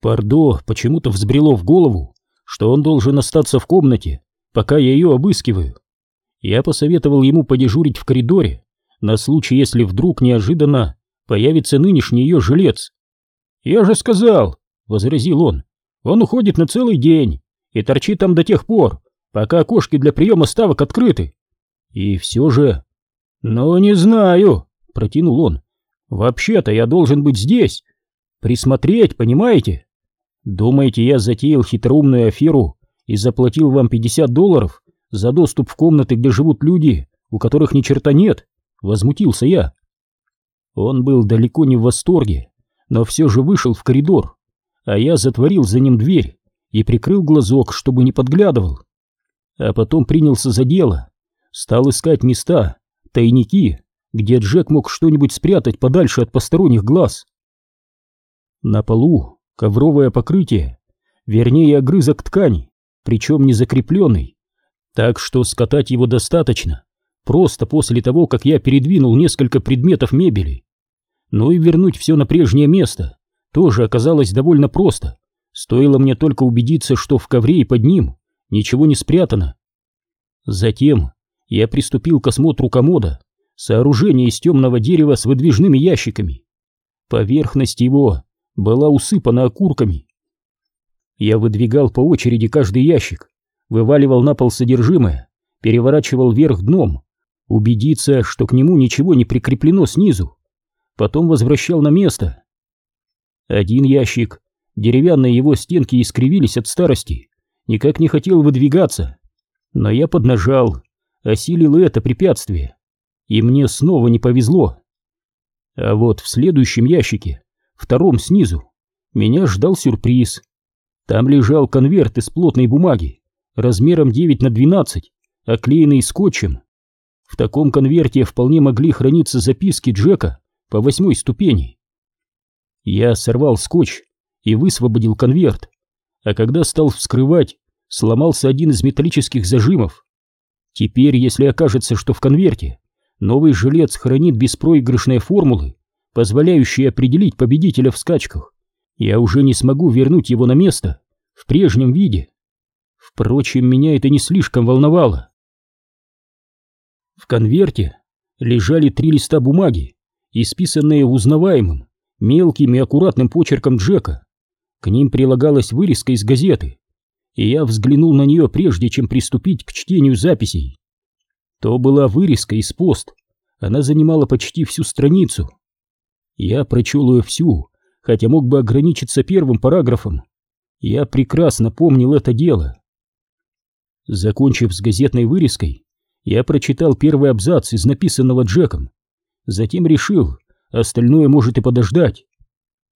Пардо почему-то взбрело в голову, что он должен остаться в комнате, пока я ее обыскиваю. Я посоветовал ему подежурить в коридоре, на случай, если вдруг неожиданно появится нынешний ее жилец. «Я же сказал», — возразил он, — «он уходит на целый день и торчит там до тех пор, пока окошки для приема ставок открыты». И все же... «Ну, не знаю», — протянул он. «Вообще-то я должен быть здесь, присмотреть, понимаете?» Думаете, я затеял хитроумную аферу и заплатил вам 50 долларов за доступ в комнаты, где живут люди, у которых ни черта нет? Возмутился я. Он был далеко не в восторге, но все же вышел в коридор, а я затворил за ним дверь и прикрыл глазок, чтобы не подглядывал. А потом принялся за дело, стал искать места, тайники, где Джек мог что-нибудь спрятать подальше от посторонних глаз. На полу ковровое покрытие, вернее огрызок ткани, причем не закрепленный, так что скатать его достаточно, просто после того, как я передвинул несколько предметов мебели. Ну и вернуть все на прежнее место тоже оказалось довольно просто, стоило мне только убедиться, что в ковре и под ним ничего не спрятано. Затем я приступил к осмотру комода, сооружение из темного дерева с выдвижными ящиками. Поверхность его была усыпана окурками. Я выдвигал по очереди каждый ящик, вываливал на пол содержимое, переворачивал вверх дном, убедиться, что к нему ничего не прикреплено снизу, потом возвращал на место. Один ящик, деревянные его стенки искривились от старости, никак не хотел выдвигаться, но я поднажал, осилил это препятствие, и мне снова не повезло. А вот в следующем ящике втором снизу, меня ждал сюрприз. Там лежал конверт из плотной бумаги, размером 9 на 12, оклеенный скотчем. В таком конверте вполне могли храниться записки Джека по восьмой ступени. Я сорвал скотч и высвободил конверт, а когда стал вскрывать, сломался один из металлических зажимов. Теперь, если окажется, что в конверте новый жилец хранит беспроигрышные формулы, позволяющий определить победителя в скачках, я уже не смогу вернуть его на место в прежнем виде. Впрочем, меня это не слишком волновало. В конверте лежали три листа бумаги, исписанные узнаваемым, мелким и аккуратным почерком Джека. К ним прилагалась вырезка из газеты, и я взглянул на нее прежде, чем приступить к чтению записей. То была вырезка из пост, она занимала почти всю страницу. Я прочел ее всю, хотя мог бы ограничиться первым параграфом. Я прекрасно помнил это дело. Закончив с газетной вырезкой, я прочитал первый абзац из написанного Джеком. Затем решил, остальное может и подождать.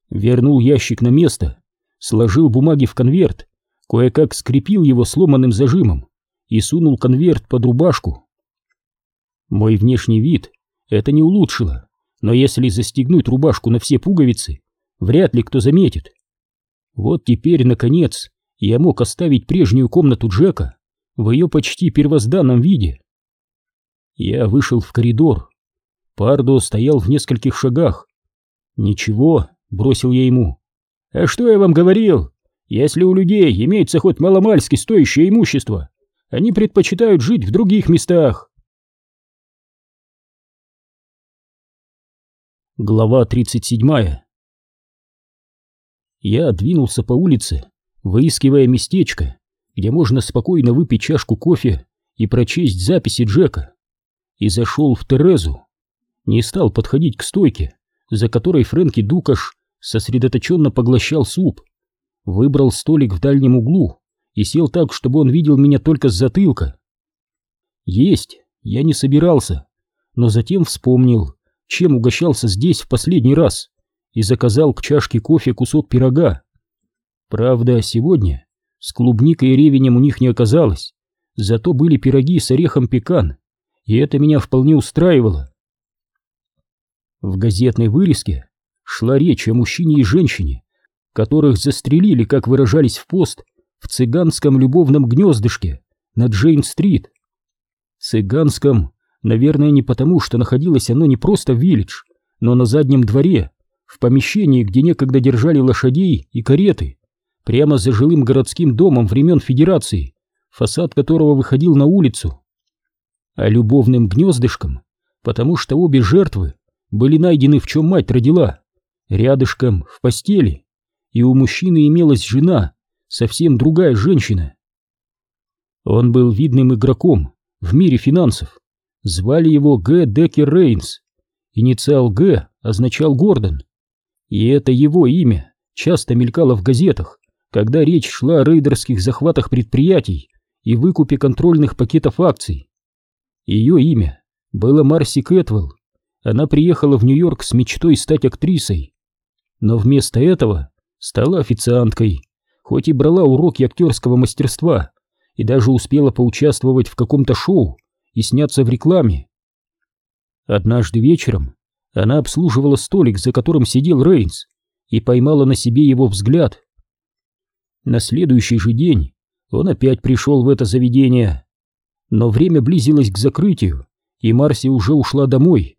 Вернул ящик на место, сложил бумаги в конверт, кое-как скрепил его сломанным зажимом и сунул конверт под рубашку. Мой внешний вид это не улучшило но если застегнуть рубашку на все пуговицы, вряд ли кто заметит. Вот теперь, наконец, я мог оставить прежнюю комнату Джека в ее почти первозданном виде. Я вышел в коридор. Пардо стоял в нескольких шагах. «Ничего», — бросил я ему. «А что я вам говорил? Если у людей имеется хоть маломальски стоящее имущество, они предпочитают жить в других местах». Глава 37 Я двинулся по улице, выискивая местечко, где можно спокойно выпить чашку кофе и прочесть записи Джека, и зашел в Терезу. Не стал подходить к стойке, за которой Фрэнки Дукаш сосредоточенно поглощал суп. Выбрал столик в дальнем углу и сел так, чтобы он видел меня только с затылка. Есть я не собирался, но затем вспомнил, чем угощался здесь в последний раз, и заказал к чашке кофе кусок пирога. Правда, сегодня с клубникой и ревенем у них не оказалось, зато были пироги с орехом пекан, и это меня вполне устраивало. В газетной вырезке шла речь о мужчине и женщине, которых застрелили, как выражались в пост, в цыганском любовном гнездышке на Джейн-стрит. Цыганском Наверное, не потому, что находилось оно не просто в Виллидж, но на заднем дворе, в помещении, где некогда держали лошадей и кареты, прямо за жилым городским домом времен Федерации, фасад которого выходил на улицу. А любовным гнездышком, потому что обе жертвы были найдены в чем мать родила, рядышком, в постели, и у мужчины имелась жена, совсем другая женщина. Он был видным игроком в мире финансов. Звали его Г. Деккер Рейнс. Инициал Г означал Гордон. И это его имя часто мелькало в газетах, когда речь шла о рейдерских захватах предприятий и выкупе контрольных пакетов акций. Ее имя было Марси Кэтвелл. Она приехала в Нью-Йорк с мечтой стать актрисой. Но вместо этого стала официанткой, хоть и брала уроки актерского мастерства и даже успела поучаствовать в каком-то шоу и сняться в рекламе. Однажды вечером она обслуживала столик, за которым сидел Рейнс, и поймала на себе его взгляд. На следующий же день он опять пришел в это заведение, но время близилось к закрытию, и Марси уже ушла домой.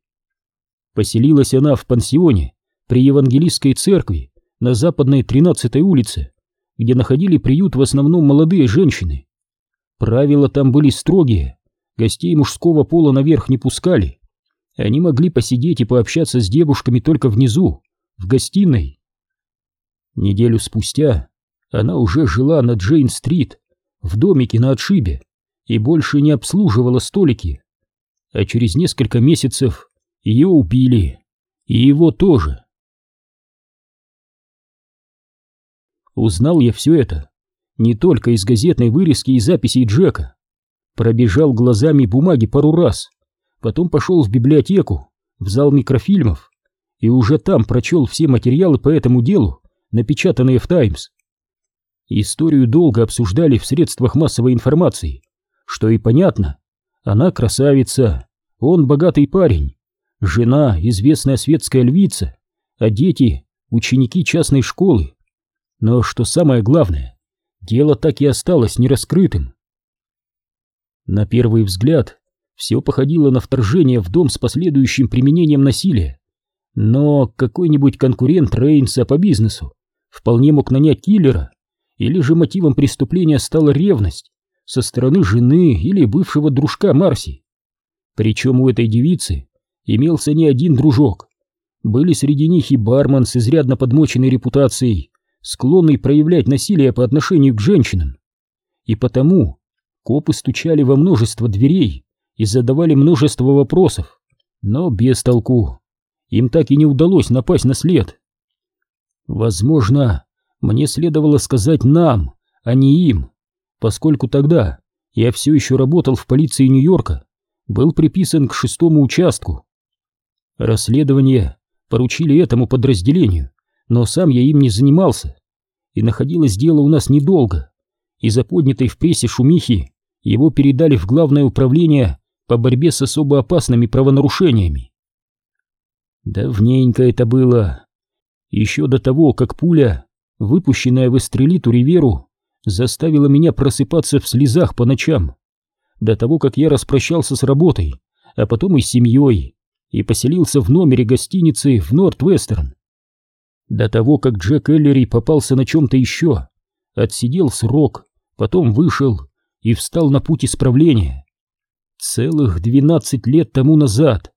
Поселилась она в пансионе при Евангелистской церкви на западной 13-й улице, где находили приют в основном молодые женщины. Правила там были строгие, гостей мужского пола наверх не пускали. Они могли посидеть и пообщаться с девушками только внизу, в гостиной. Неделю спустя она уже жила на Джейн-стрит, в домике на отшибе, и больше не обслуживала столики. А через несколько месяцев ее убили, и его тоже. Узнал я все это не только из газетной вырезки и записей Джека. Пробежал глазами бумаги пару раз, потом пошел в библиотеку, в зал микрофильмов, и уже там прочел все материалы по этому делу, напечатанные в «Таймс». Историю долго обсуждали в средствах массовой информации, что и понятно. Она красавица, он богатый парень, жена известная светская львица, а дети — ученики частной школы. Но что самое главное, дело так и осталось нераскрытым. На первый взгляд все походило на вторжение в дом с последующим применением насилия. Но какой-нибудь конкурент Рейнса по бизнесу вполне мог нанять киллера, или же мотивом преступления стала ревность со стороны жены или бывшего дружка Марси. Причем у этой девицы имелся не один дружок. Были среди них и бармен с изрядно подмоченной репутацией, склонный проявлять насилие по отношению к женщинам. И потому копы стучали во множество дверей и задавали множество вопросов, но без толку. Им так и не удалось напасть на след. Возможно, мне следовало сказать нам, а не им, поскольку тогда я все еще работал в полиции Нью-Йорка, был приписан к шестому участку. Расследование поручили этому подразделению, но сам я им не занимался, и находилось дело у нас недолго. Из-за поднятой в прессе шумихи его передали в Главное управление по борьбе с особо опасными правонарушениями. Давненько это было. Еще до того, как пуля, выпущенная в эстрелиту Риверу, заставила меня просыпаться в слезах по ночам. До того, как я распрощался с работой, а потом и с семьей, и поселился в номере гостиницы в Норт-Вестерн. До того, как Джек Эллери попался на чем-то еще, отсидел срок, потом вышел и встал на путь исправления. Целых двенадцать лет тому назад.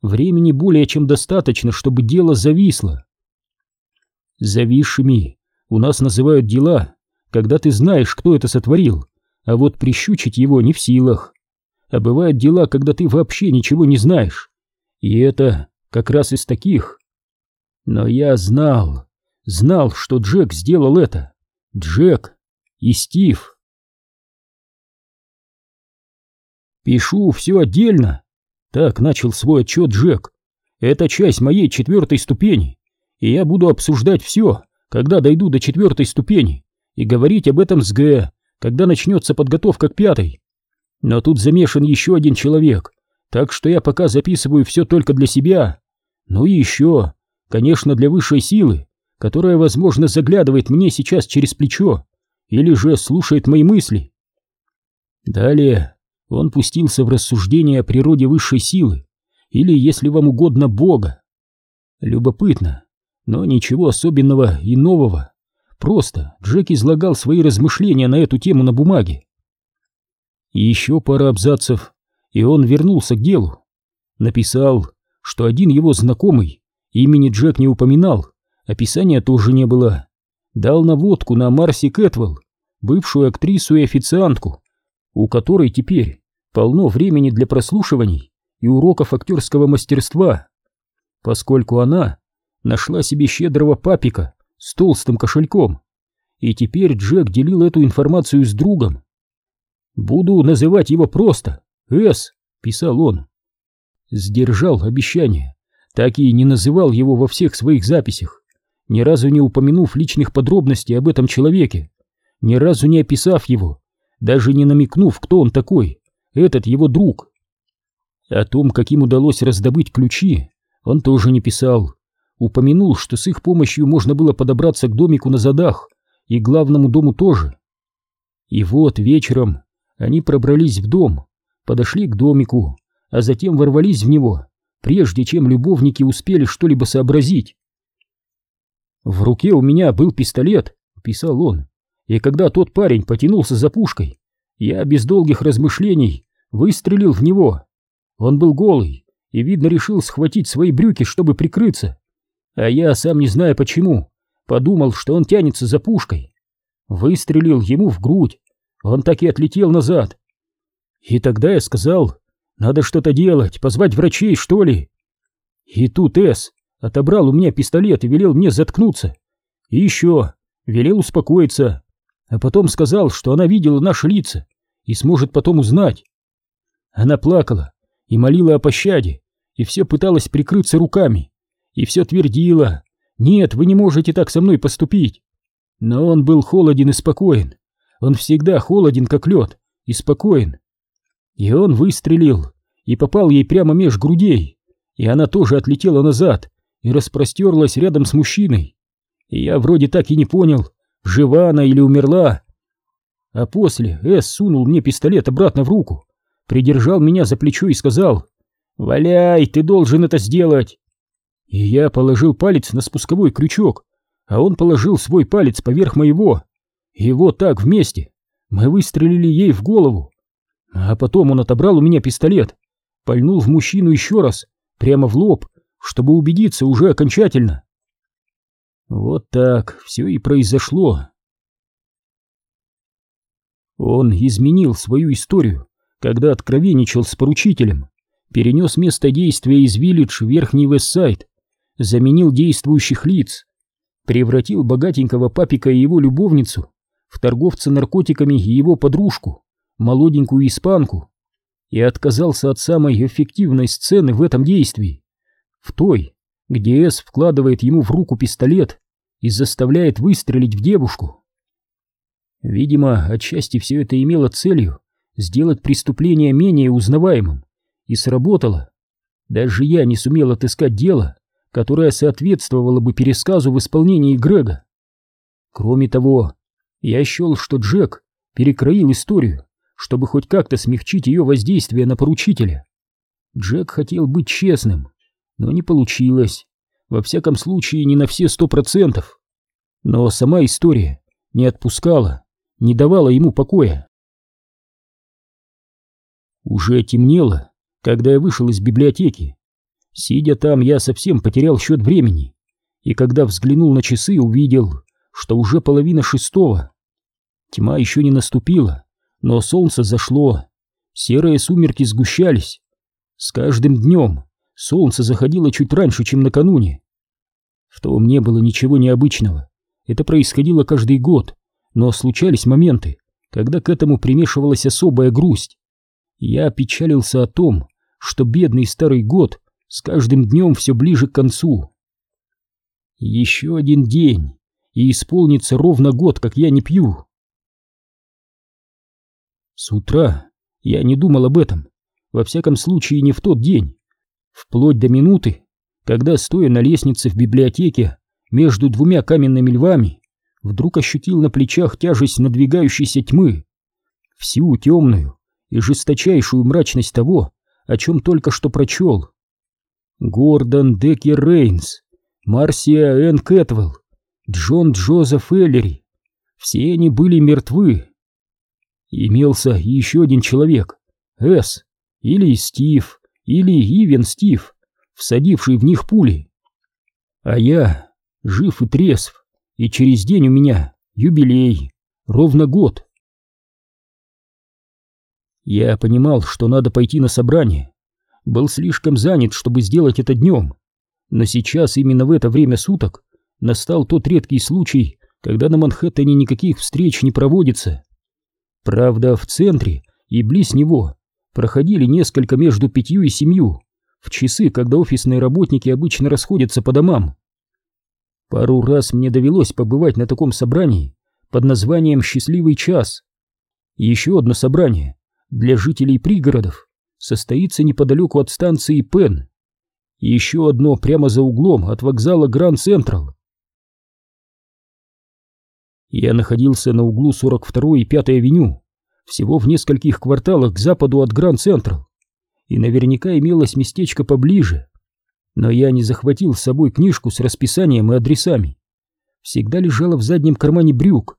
Времени более чем достаточно, чтобы дело зависло. Зависшими у нас называют дела, когда ты знаешь, кто это сотворил, а вот прищучить его не в силах. А бывают дела, когда ты вообще ничего не знаешь. И это как раз из таких. Но я знал, знал, что Джек сделал это. Джек и Стив. Пишу все отдельно. Так начал свой отчет Джек. Это часть моей четвертой ступени, и я буду обсуждать все, когда дойду до четвертой ступени, и говорить об этом с Г, когда начнется подготовка к пятой. Но тут замешан еще один человек, так что я пока записываю все только для себя. Ну и еще, конечно, для высшей силы, которая, возможно, заглядывает мне сейчас через плечо, или же слушает мои мысли. Далее он пустился в рассуждение о природе высшей силы, или, если вам угодно, Бога. Любопытно, но ничего особенного и нового. Просто Джек излагал свои размышления на эту тему на бумаге. Еще пара абзацев, и он вернулся к делу. Написал, что один его знакомый, имени Джек не упоминал, описания тоже не было, дал наводку на Марси Кэтвелл, бывшую актрису и официантку, у которой теперь полно времени для прослушиваний и уроков актерского мастерства, поскольку она нашла себе щедрого папика с толстым кошельком, и теперь Джек делил эту информацию с другом. «Буду называть его просто С», — писал он. Сдержал обещание, так и не называл его во всех своих записях, ни разу не упомянув личных подробностей об этом человеке, ни разу не описав его, даже не намекнув, кто он такой, этот его друг. О том, каким удалось раздобыть ключи, он тоже не писал. Упомянул, что с их помощью можно было подобраться к домику на задах и главному дому тоже. И вот вечером они пробрались в дом, подошли к домику, а затем ворвались в него, прежде чем любовники успели что-либо сообразить. «В руке у меня был пистолет», — писал он, и когда тот парень потянулся за пушкой, я без долгих размышлений выстрелил в него. Он был голый и, видно, решил схватить свои брюки, чтобы прикрыться. А я, сам не зная почему, подумал, что он тянется за пушкой. Выстрелил ему в грудь, он так и отлетел назад. И тогда я сказал, надо что-то делать, позвать врачей, что ли. И тут С отобрал у меня пистолет и велел мне заткнуться. И еще велел успокоиться, а потом сказал, что она видела наши лица и сможет потом узнать. Она плакала и молила о пощаде, и все пыталась прикрыться руками, и все твердила, «Нет, вы не можете так со мной поступить». Но он был холоден и спокоен. Он всегда холоден, как лед, и спокоен. И он выстрелил, и попал ей прямо меж грудей, и она тоже отлетела назад и распростерлась рядом с мужчиной. И я вроде так и не понял, жива она или умерла. А после Эс сунул мне пистолет обратно в руку, придержал меня за плечо и сказал, «Валяй, ты должен это сделать!» И я положил палец на спусковой крючок, а он положил свой палец поверх моего. И вот так вместе мы выстрелили ей в голову. А потом он отобрал у меня пистолет, пальнул в мужчину еще раз, прямо в лоб, чтобы убедиться уже окончательно. Вот так все и произошло. Он изменил свою историю, когда откровенничал с поручителем, перенес место действия из Виллидж в Верхний Вестсайд, заменил действующих лиц, превратил богатенького папика и его любовницу в торговца наркотиками и его подружку, молоденькую испанку, и отказался от самой эффективной сцены в этом действии, в той, где Эс вкладывает ему в руку пистолет и заставляет выстрелить в девушку. Видимо, отчасти все это имело целью сделать преступление менее узнаваемым, и сработало. Даже я не сумел отыскать дело, которое соответствовало бы пересказу в исполнении Грега. Кроме того, я счел, что Джек перекроил историю, чтобы хоть как-то смягчить ее воздействие на поручителя. Джек хотел быть честным, но не получилось. Во всяком случае, не на все сто процентов. Но сама история не отпускала, не давала ему покоя. Уже темнело, когда я вышел из библиотеки. Сидя там, я совсем потерял счет времени, и когда взглянул на часы, увидел, что уже половина шестого. Тьма еще не наступила, но солнце зашло, серые сумерки сгущались. С каждым днем Солнце заходило чуть раньше, чем накануне. В том не было ничего необычного. Это происходило каждый год, но случались моменты, когда к этому примешивалась особая грусть. Я печалился о том, что бедный старый год с каждым днем все ближе к концу. Еще один день, и исполнится ровно год, как я не пью. С утра я не думал об этом, во всяком случае не в тот день вплоть до минуты, когда, стоя на лестнице в библиотеке между двумя каменными львами, вдруг ощутил на плечах тяжесть надвигающейся тьмы, всю темную и жесточайшую мрачность того, о чем только что прочел. Гордон Деккер Рейнс, Марсия Энн Кэтвелл, Джон Джозеф Эллери. Все они были мертвы. Имелся еще один человек, С, или Стив, или Ивен Стив, всадивший в них пули. А я жив и трезв, и через день у меня юбилей, ровно год. Я понимал, что надо пойти на собрание. Был слишком занят, чтобы сделать это днем. Но сейчас, именно в это время суток, настал тот редкий случай, когда на Манхэттене никаких встреч не проводится. Правда, в центре и близ него проходили несколько между пятью и семью, в часы, когда офисные работники обычно расходятся по домам. Пару раз мне довелось побывать на таком собрании под названием «Счастливый час». Еще одно собрание для жителей пригородов состоится неподалеку от станции Пен. Еще одно прямо за углом от вокзала Гранд Централ. Я находился на углу 42 и 5 авеню, всего в нескольких кварталах к западу от Гранд Централ, и наверняка имелось местечко поближе. Но я не захватил с собой книжку с расписанием и адресами. Всегда лежала в заднем кармане брюк,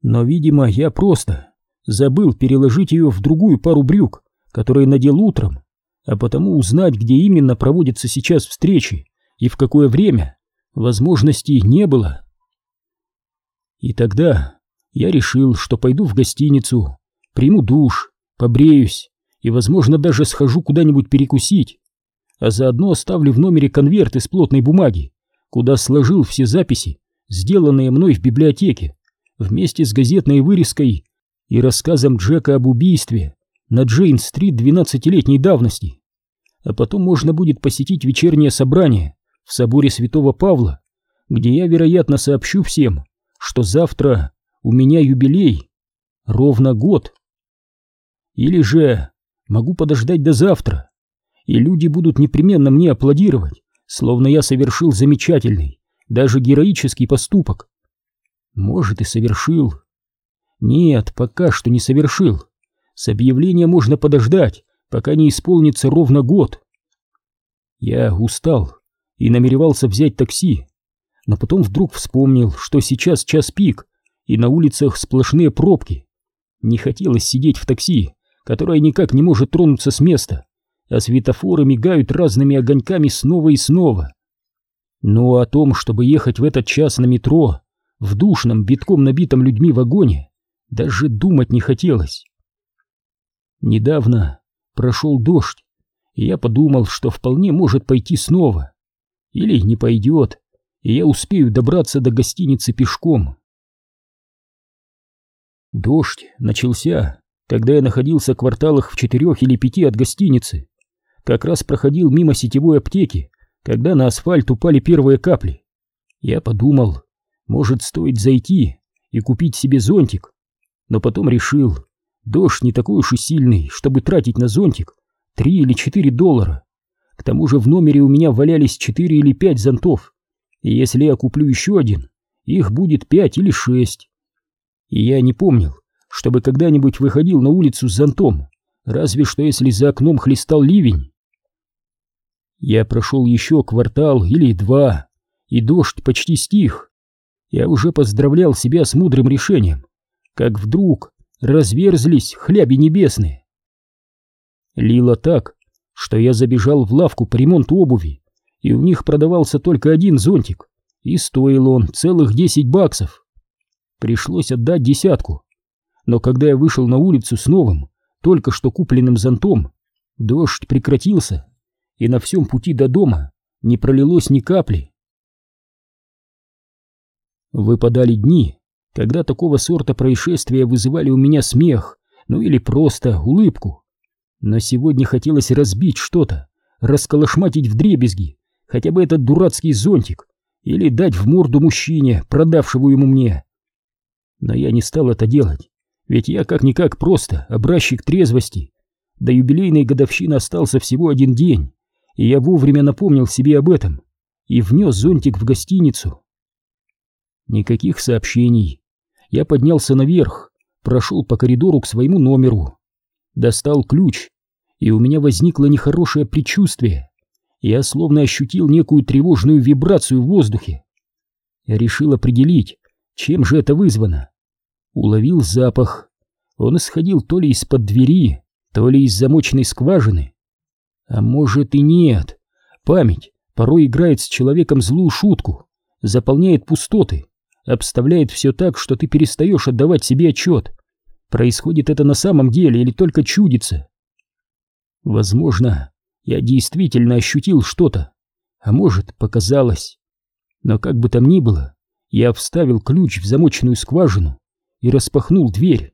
но, видимо, я просто забыл переложить ее в другую пару брюк, которые надел утром, а потому узнать, где именно проводятся сейчас встречи и в какое время, возможностей не было. И тогда я решил, что пойду в гостиницу, приму душ, побреюсь и, возможно, даже схожу куда-нибудь перекусить, а заодно оставлю в номере конверт из плотной бумаги, куда сложил все записи, сделанные мной в библиотеке, вместе с газетной вырезкой и рассказом Джека об убийстве на Джейн-стрит двенадцатилетней давности. А потом можно будет посетить вечернее собрание в соборе Святого Павла, где я, вероятно, сообщу всем, что завтра у меня юбилей, ровно год. Или же могу подождать до завтра, и люди будут непременно мне аплодировать, словно я совершил замечательный, даже героический поступок. Может, и совершил. Нет, пока что не совершил. С объявления можно подождать, пока не исполнится ровно год. Я устал и намеревался взять такси, но потом вдруг вспомнил, что сейчас час пик, и на улицах сплошные пробки. Не хотелось сидеть в такси, которое никак не может тронуться с места, а светофоры мигают разными огоньками снова и снова. Но о том, чтобы ехать в этот час на метро, в душном, битком набитом людьми вагоне, даже думать не хотелось. Недавно прошел дождь, и я подумал, что вполне может пойти снова. Или не пойдет, и я успею добраться до гостиницы пешком. Дождь начался, когда я находился в кварталах в четырех или пяти от гостиницы. Как раз проходил мимо сетевой аптеки, когда на асфальт упали первые капли. Я подумал, может, стоит зайти и купить себе зонтик, но потом решил, дождь не такой уж и сильный, чтобы тратить на зонтик три или четыре доллара. К тому же в номере у меня валялись четыре или пять зонтов, и если я куплю еще один, их будет пять или шесть. И я не помнил, чтобы когда-нибудь выходил на улицу с зонтом, разве что если за окном хлестал ливень. Я прошел еще квартал или два, и дождь почти стих. Я уже поздравлял себя с мудрым решением, как вдруг разверзлись хляби небесные. Лило так, что я забежал в лавку по ремонту обуви и у них продавался только один зонтик, и стоил он целых десять баксов. Пришлось отдать десятку. Но когда я вышел на улицу с новым, только что купленным зонтом, дождь прекратился, и на всем пути до дома не пролилось ни капли. Выпадали дни, когда такого сорта происшествия вызывали у меня смех, ну или просто улыбку. Но сегодня хотелось разбить что-то, расколошматить вдребезги, хотя бы этот дурацкий зонтик, или дать в морду мужчине, продавшему ему мне. Но я не стал это делать, ведь я как-никак просто образчик трезвости. До юбилейной годовщины остался всего один день, и я вовремя напомнил себе об этом и внес зонтик в гостиницу. Никаких сообщений. Я поднялся наверх, прошел по коридору к своему номеру, достал ключ, и у меня возникло нехорошее предчувствие. я словно ощутил некую тревожную вибрацию в воздухе. Я решил определить, чем же это вызвано. Уловил запах. Он исходил то ли из-под двери, то ли из замочной скважины. А может и нет. Память порой играет с человеком злую шутку, заполняет пустоты, обставляет все так, что ты перестаешь отдавать себе отчет. Происходит это на самом деле или только чудится? Возможно, я действительно ощутил что-то, а может, показалось. Но как бы там ни было, я вставил ключ в замочную скважину и распахнул дверь.